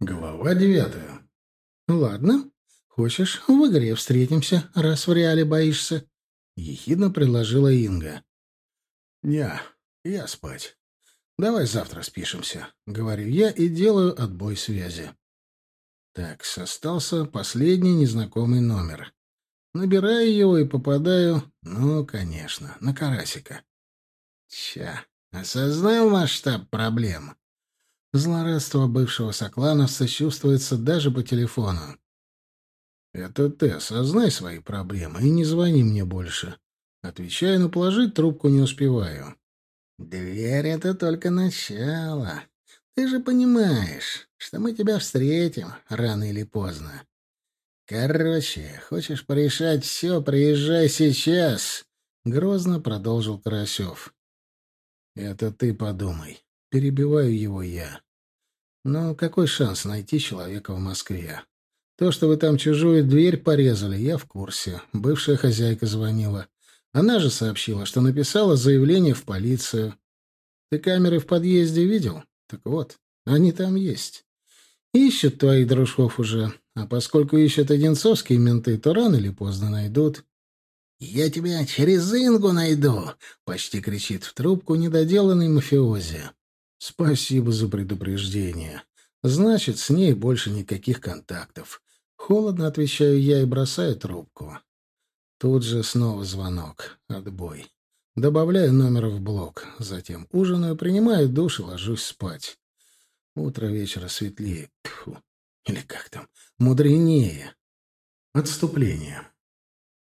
Глава девятая. «Ладно. Хочешь, в игре встретимся, раз в реале боишься?» — ехидно предложила Инга. «Не, я спать. Давай завтра спишемся», — говорю я и делаю отбой связи. Так, остался последний незнакомый номер. Набираю его и попадаю, ну, конечно, на Карасика. Ча, осознал масштаб проблем. Злорадство бывшего соклановца чувствуется даже по телефону. «Это ты осознай свои проблемы и не звони мне больше». Отвечаю, но положить трубку не успеваю. «Дверь — это только начало. Ты же понимаешь, что мы тебя встретим рано или поздно. Короче, хочешь порешать все, приезжай сейчас», — грозно продолжил Карасев. «Это ты подумай. Перебиваю его я. Но какой шанс найти человека в Москве? То, что вы там чужую дверь порезали, я в курсе. Бывшая хозяйка звонила. Она же сообщила, что написала заявление в полицию. Ты камеры в подъезде видел? Так вот, они там есть. Ищут твоих дружков уже. А поскольку ищут одинцовские менты, то рано или поздно найдут. «Я тебя через Ингу найду!» — почти кричит в трубку недоделанный мафиози. Спасибо за предупреждение. Значит, с ней больше никаких контактов. Холодно отвечаю я и бросаю трубку. Тут же снова звонок. Отбой. Добавляю номер в блок. Затем ужинаю, принимаю душ и ложусь спать. Утро вечера светлее. Тьфу. Или как там? Мудренее. Отступление.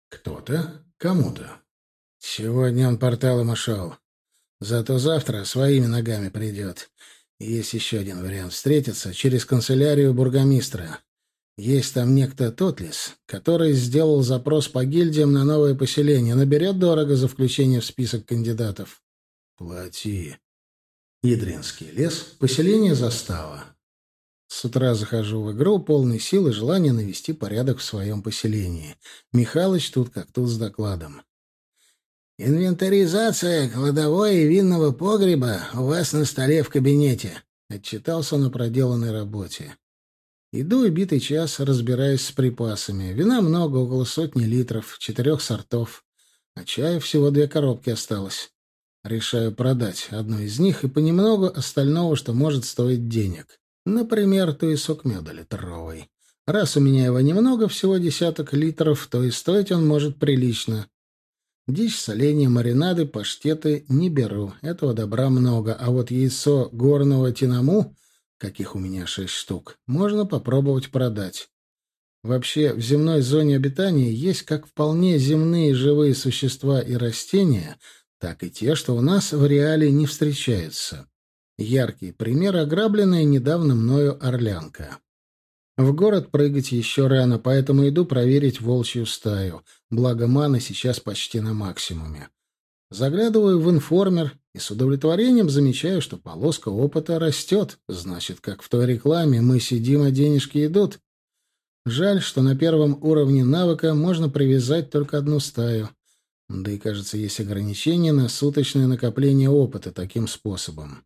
Кто-то кому-то. Сегодня он порталом ушел. Зато завтра своими ногами придет. Есть еще один вариант встретиться через канцелярию бургомистра. Есть там некто Тотлис, который сделал запрос по гильдиям на новое поселение, наберет дорого за включение в список кандидатов. Плати. Ядринский лес, поселение Застава. С утра захожу в игру, полный сил и желания навести порядок в своем поселении. Михалыч тут как тут с докладом. «Инвентаризация кладовой и винного погреба у вас на столе в кабинете», — отчитался о проделанной работе. Иду и битый час, разбираюсь с припасами. Вина много, около сотни литров, четырех сортов. А чая всего две коробки осталось. Решаю продать одну из них и понемногу остального, что может стоить денег. Например, туесок меда литровый. Раз у меня его немного, всего десяток литров, то и стоить он может прилично. Дичь, соленья, маринады, паштеты не беру. Этого добра много. А вот яйцо горного тинаму, каких у меня шесть штук, можно попробовать продать. Вообще, в земной зоне обитания есть как вполне земные живые существа и растения, так и те, что у нас в реале не встречаются. Яркий пример — ограбленная недавно мною орлянка. В город прыгать еще рано, поэтому иду проверить волчью стаю. Благо мана сейчас почти на максимуме. Заглядываю в информер и с удовлетворением замечаю, что полоска опыта растет. Значит, как в той рекламе «Мы сидим, а денежки идут». Жаль, что на первом уровне навыка можно привязать только одну стаю. Да и, кажется, есть ограничения на суточное накопление опыта таким способом.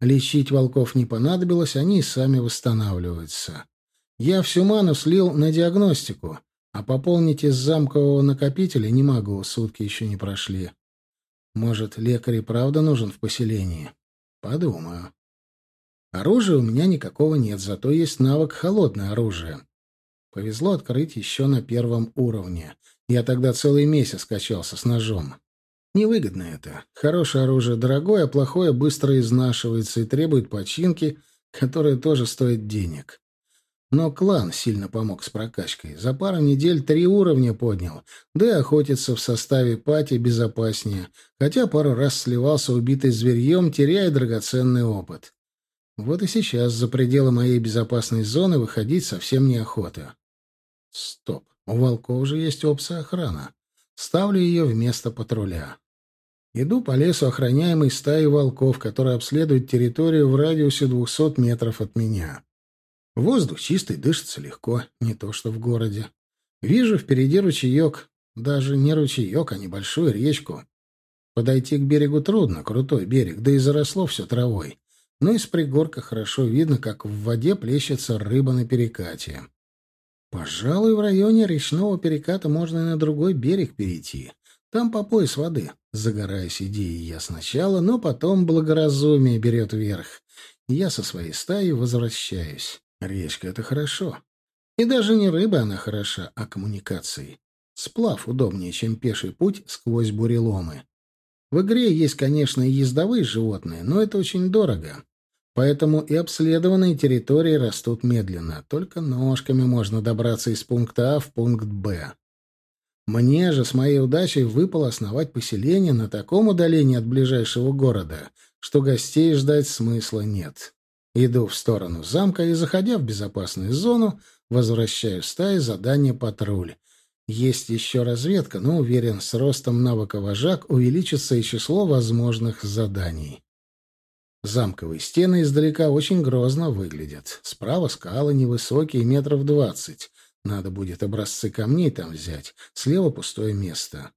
Лечить волков не понадобилось, они и сами восстанавливаются. Я всю ману слил на диагностику, а пополнить из замкового накопителя не могу, сутки еще не прошли. Может, лекарь и правда нужен в поселении? Подумаю. Оружия у меня никакого нет, зато есть навык холодное оружие. Повезло открыть еще на первом уровне. Я тогда целый месяц качался с ножом. Невыгодно это. Хорошее оружие дорогое, а плохое быстро изнашивается и требует починки, которая тоже стоит денег. Но клан сильно помог с прокачкой. За пару недель три уровня поднял, да и охотиться в составе пати безопаснее, хотя пару раз сливался убитый зверьем, теряя драгоценный опыт. Вот и сейчас за пределы моей безопасной зоны выходить совсем неохота. Стоп, у волков же есть опция охрана. Ставлю ее вместо патруля. Иду по лесу охраняемой стаи волков, которые обследуют территорию в радиусе двухсот метров от меня. Воздух чистый, дышится легко, не то что в городе. Вижу впереди ручеек, даже не ручеек, а небольшую речку. Подойти к берегу трудно, крутой берег, да и заросло все травой. но из пригорка хорошо видно, как в воде плещется рыба на перекате. Пожалуй, в районе речного переката можно и на другой берег перейти. Там по пояс воды. Загораюсь идеей я сначала, но потом благоразумие берет верх. Я со своей стаей возвращаюсь. Речка — это хорошо. И даже не рыба она хороша, а коммуникации. Сплав удобнее, чем пеший путь сквозь буреломы. В игре есть, конечно, и ездовые животные, но это очень дорого. Поэтому и обследованные территории растут медленно. Только ножками можно добраться из пункта А в пункт Б. Мне же с моей удачей выпало основать поселение на таком удалении от ближайшего города, что гостей ждать смысла нет. Иду в сторону замка и, заходя в безопасную зону, возвращаю стаи задание патруль. Есть еще разведка, но уверен, с ростом навыка вожак увеличится и число возможных заданий. Замковые стены издалека очень грозно выглядят. Справа скалы невысокие, метров двадцать. Надо будет образцы камней там взять. Слева пустое место.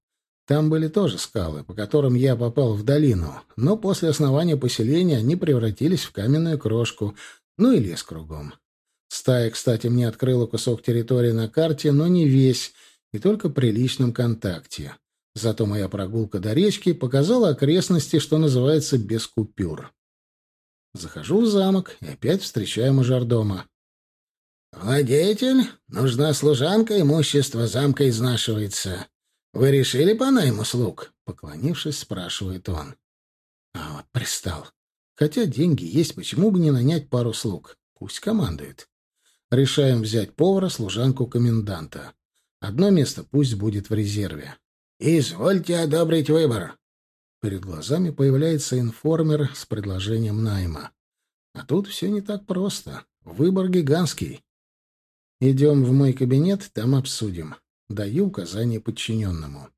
Там были тоже скалы, по которым я попал в долину, но после основания поселения они превратились в каменную крошку, ну и лес кругом. Стая, кстати, мне открыла кусок территории на карте, но не весь, и только при личном контакте. Зато моя прогулка до речки показала окрестности, что называется, без купюр. Захожу в замок и опять встречаю мажордома. «Владетель, нужна служанка, имущество замка изнашивается. Вы решили по найму слуг?» Поклонившись, спрашивает он. А вот пристал. Хотя деньги есть, почему бы не нанять пару слуг? Пусть командует. Решаем взять повара, служанку, коменданта. Одно место пусть будет в резерве. «Извольте одобрить выбор», Перед глазами появляется информер с предложением найма. А тут все не так просто. Выбор гигантский. Идем в мой кабинет, там обсудим. Даю указание подчиненному.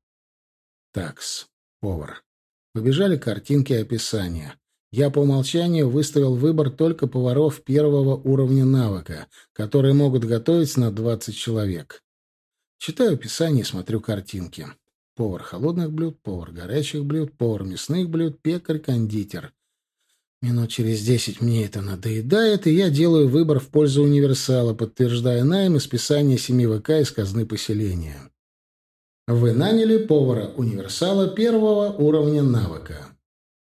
Такс. Повар. Побежали картинки описания. Я по умолчанию выставил выбор только поваров первого уровня навыка, которые могут готовить на 20 человек. Читаю описание и смотрю картинки. Повар холодных блюд, повар горячих блюд, повар мясных блюд, пекарь, кондитер. Минут через десять мне это надоедает, и я делаю выбор в пользу универсала, подтверждая найм и списание семи ВК из казны поселения. Вы наняли повара-универсала первого уровня навыка.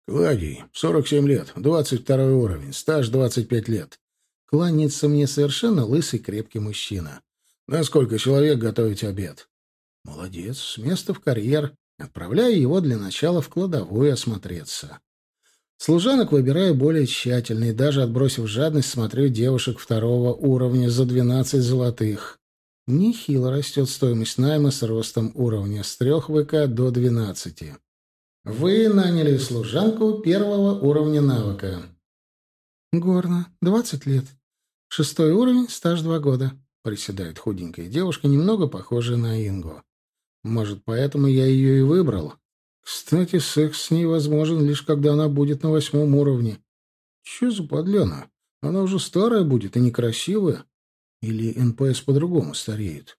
Кладий, 47 лет, 22 уровень, стаж 25 лет. Кланяется мне совершенно лысый крепкий мужчина. На сколько человек готовить обед? Молодец, с места в карьер. Отправляю его для начала в кладовую осмотреться. Служанок выбираю более тщательно и даже отбросив жадность, смотрю девушек второго уровня за 12 золотых. Нехило растет стоимость найма с ростом уровня с 3 ВК до 12. Вы наняли служанку первого уровня навыка. Горно, 20 лет. Шестой уровень, стаж 2 года. Приседает худенькая девушка, немного похожая на Ингу. Может, поэтому я ее и выбрал. Кстати, секс с ней возможен лишь когда она будет на восьмом уровне. Че за подляна? Она уже старая будет и некрасивая. Или НПС по-другому стареет.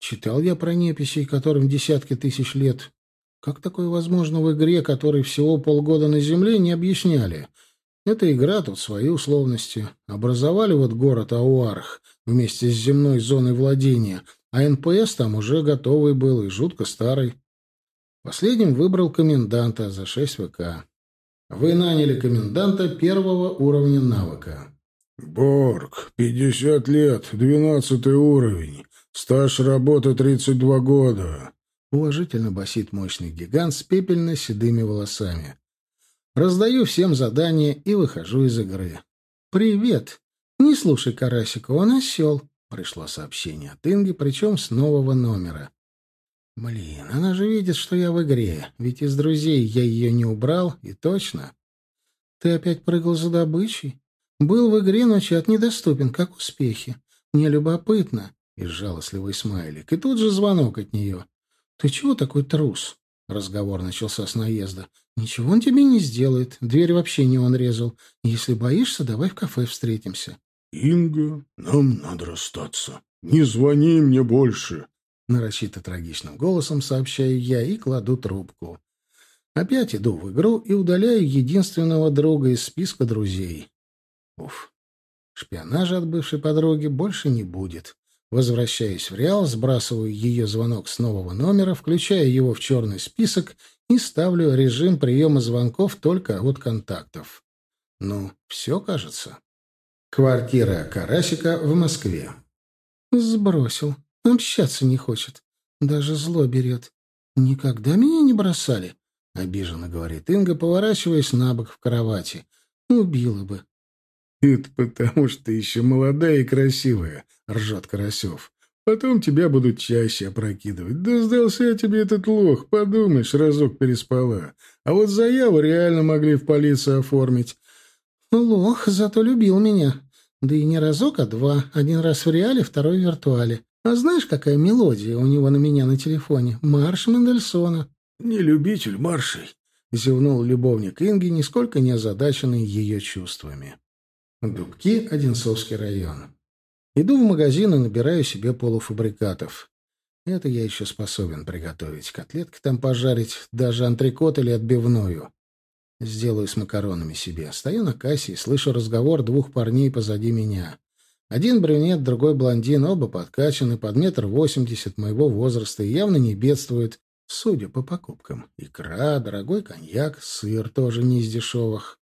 Читал я про неписей, которым десятки тысяч лет. Как такое возможно в игре, которой всего полгода на Земле, не объясняли? Эта игра тут свои условности. Образовали вот город Ауарх вместе с земной зоной владения — а НПС там уже готовый был и жутко старый. Последним выбрал коменданта за 6 ВК. Вы наняли коменданта первого уровня навыка. Борг, 50 лет, 12 уровень, стаж работы 32 года. Уважительно басит мощный гигант с пепельно-седыми волосами. Раздаю всем задания и выхожу из игры. «Привет! Не слушай Карасика, он осел. Пришло сообщение от Инги, причем с нового номера. Блин, она же видит, что я в игре, ведь из друзей я ее не убрал, и точно. Ты опять прыгал за добычей? Был в игре, но чат недоступен, как успехи. Мне любопытно. И жалостливый смайлик. И тут же звонок от нее. Ты чего такой трус? Разговор начался с наезда. Ничего он тебе не сделает. Дверь вообще не он резал. Если боишься, давай в кафе встретимся. «Инга, нам надо расстаться. Не звони мне больше!» Нарочито трагичным голосом сообщаю я и кладу трубку. Опять иду в игру и удаляю единственного друга из списка друзей. Уф. Шпионажа от бывшей подруги больше не будет. Возвращаюсь в Реал, сбрасываю ее звонок с нового номера, включаю его в черный список и ставлю режим приема звонков только от контактов. Ну, все, кажется. Квартира Карасика в Москве. Сбросил. Общаться не хочет. Даже зло берет. Никогда меня не бросали. — обиженно говорит Инга, поворачиваясь на бок в кровати. «Убила бы». «Это потому, что ты еще молодая и красивая», — ржет Карасев. «Потом тебя будут чаще опрокидывать. Да сдался тебе этот лох, подумаешь, разок переспала. А вот заяву реально могли в полицию оформить». «Лох, зато любил меня. Да и не разок, а два. Один раз в реале, второй в виртуале. А знаешь, какая мелодия у него на меня на телефоне? Марш Мендельсона». «Не любитель маршей», — зевнул любовник Инги, нисколько не озадаченный ее чувствами. Дубки, Одинцовский район. Иду в магазин и набираю себе полуфабрикатов. Это я еще способен приготовить. Котлетки там пожарить, даже антрикот или отбивную. Сделаю с макаронами себе. Стою на кассе и слышу разговор двух парней позади меня. Один брюнет, другой блондин, оба подкачаны, под метр восемьдесят моего возраста и явно не бедствуют, Судя по покупкам. Икра, дорогой коньяк, сыр тоже не из дешевых.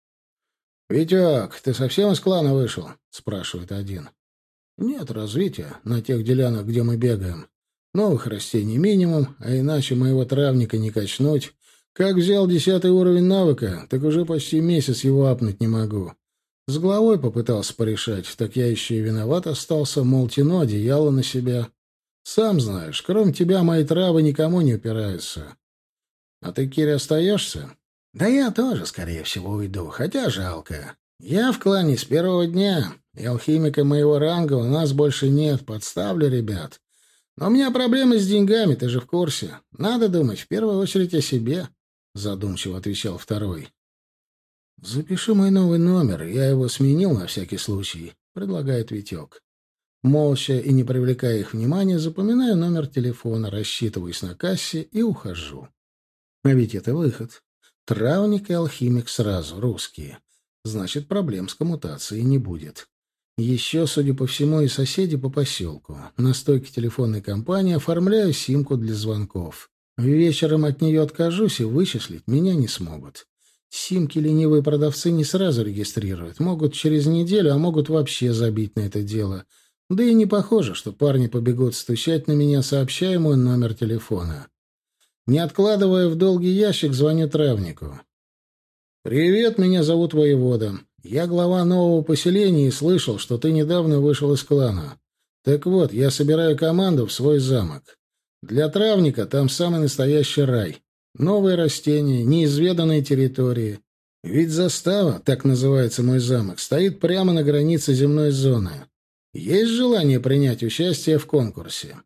— Витек, ты совсем из клана вышел? — спрашивает один. — Нет развития на тех делянах, где мы бегаем. Новых растений минимум, а иначе моего травника не качнуть. Как взял десятый уровень навыка, так уже почти месяц его апнуть не могу. С головой попытался порешать, так я еще и виноват остался, мол, тяну одеяло на себя. Сам знаешь, кроме тебя мои травы никому не упираются. А ты, Кире, остаешься? Да я тоже, скорее всего, уйду, хотя жалко. Я в клане с первого дня, и алхимика моего ранга у нас больше нет, подставлю ребят. Но у меня проблемы с деньгами, ты же в курсе. Надо думать в первую очередь о себе, — задумчиво отвечал второй. «Запиши мой новый номер, я его сменил на всякий случай», — предлагает Витек. Молча и не привлекая их внимания, запоминаю номер телефона, рассчитываюсь на кассе и ухожу. А ведь это выход. Травник и алхимик сразу, русские. Значит, проблем с коммутацией не будет. Еще, судя по всему, и соседи по поселку. На стойке телефонной компании оформляю симку для звонков. Вечером от нее откажусь, и вычислить меня не смогут. Симки ленивые продавцы не сразу регистрируют. Могут через неделю, а могут вообще забить на это дело — да и не похоже, что парни побегут стучать на меня, сообщая мой номер телефона. Не откладывая в долгий ящик, звоню травнику. «Привет, меня зовут Воевода. Я глава нового поселения и слышал, что ты недавно вышел из клана. Так вот, я собираю команду в свой замок. Для травника там самый настоящий рай. Новые растения, неизведанные территории. Ведь застава, так называется мой замок, стоит прямо на границе земной зоны. Есть желание принять участие в конкурсе?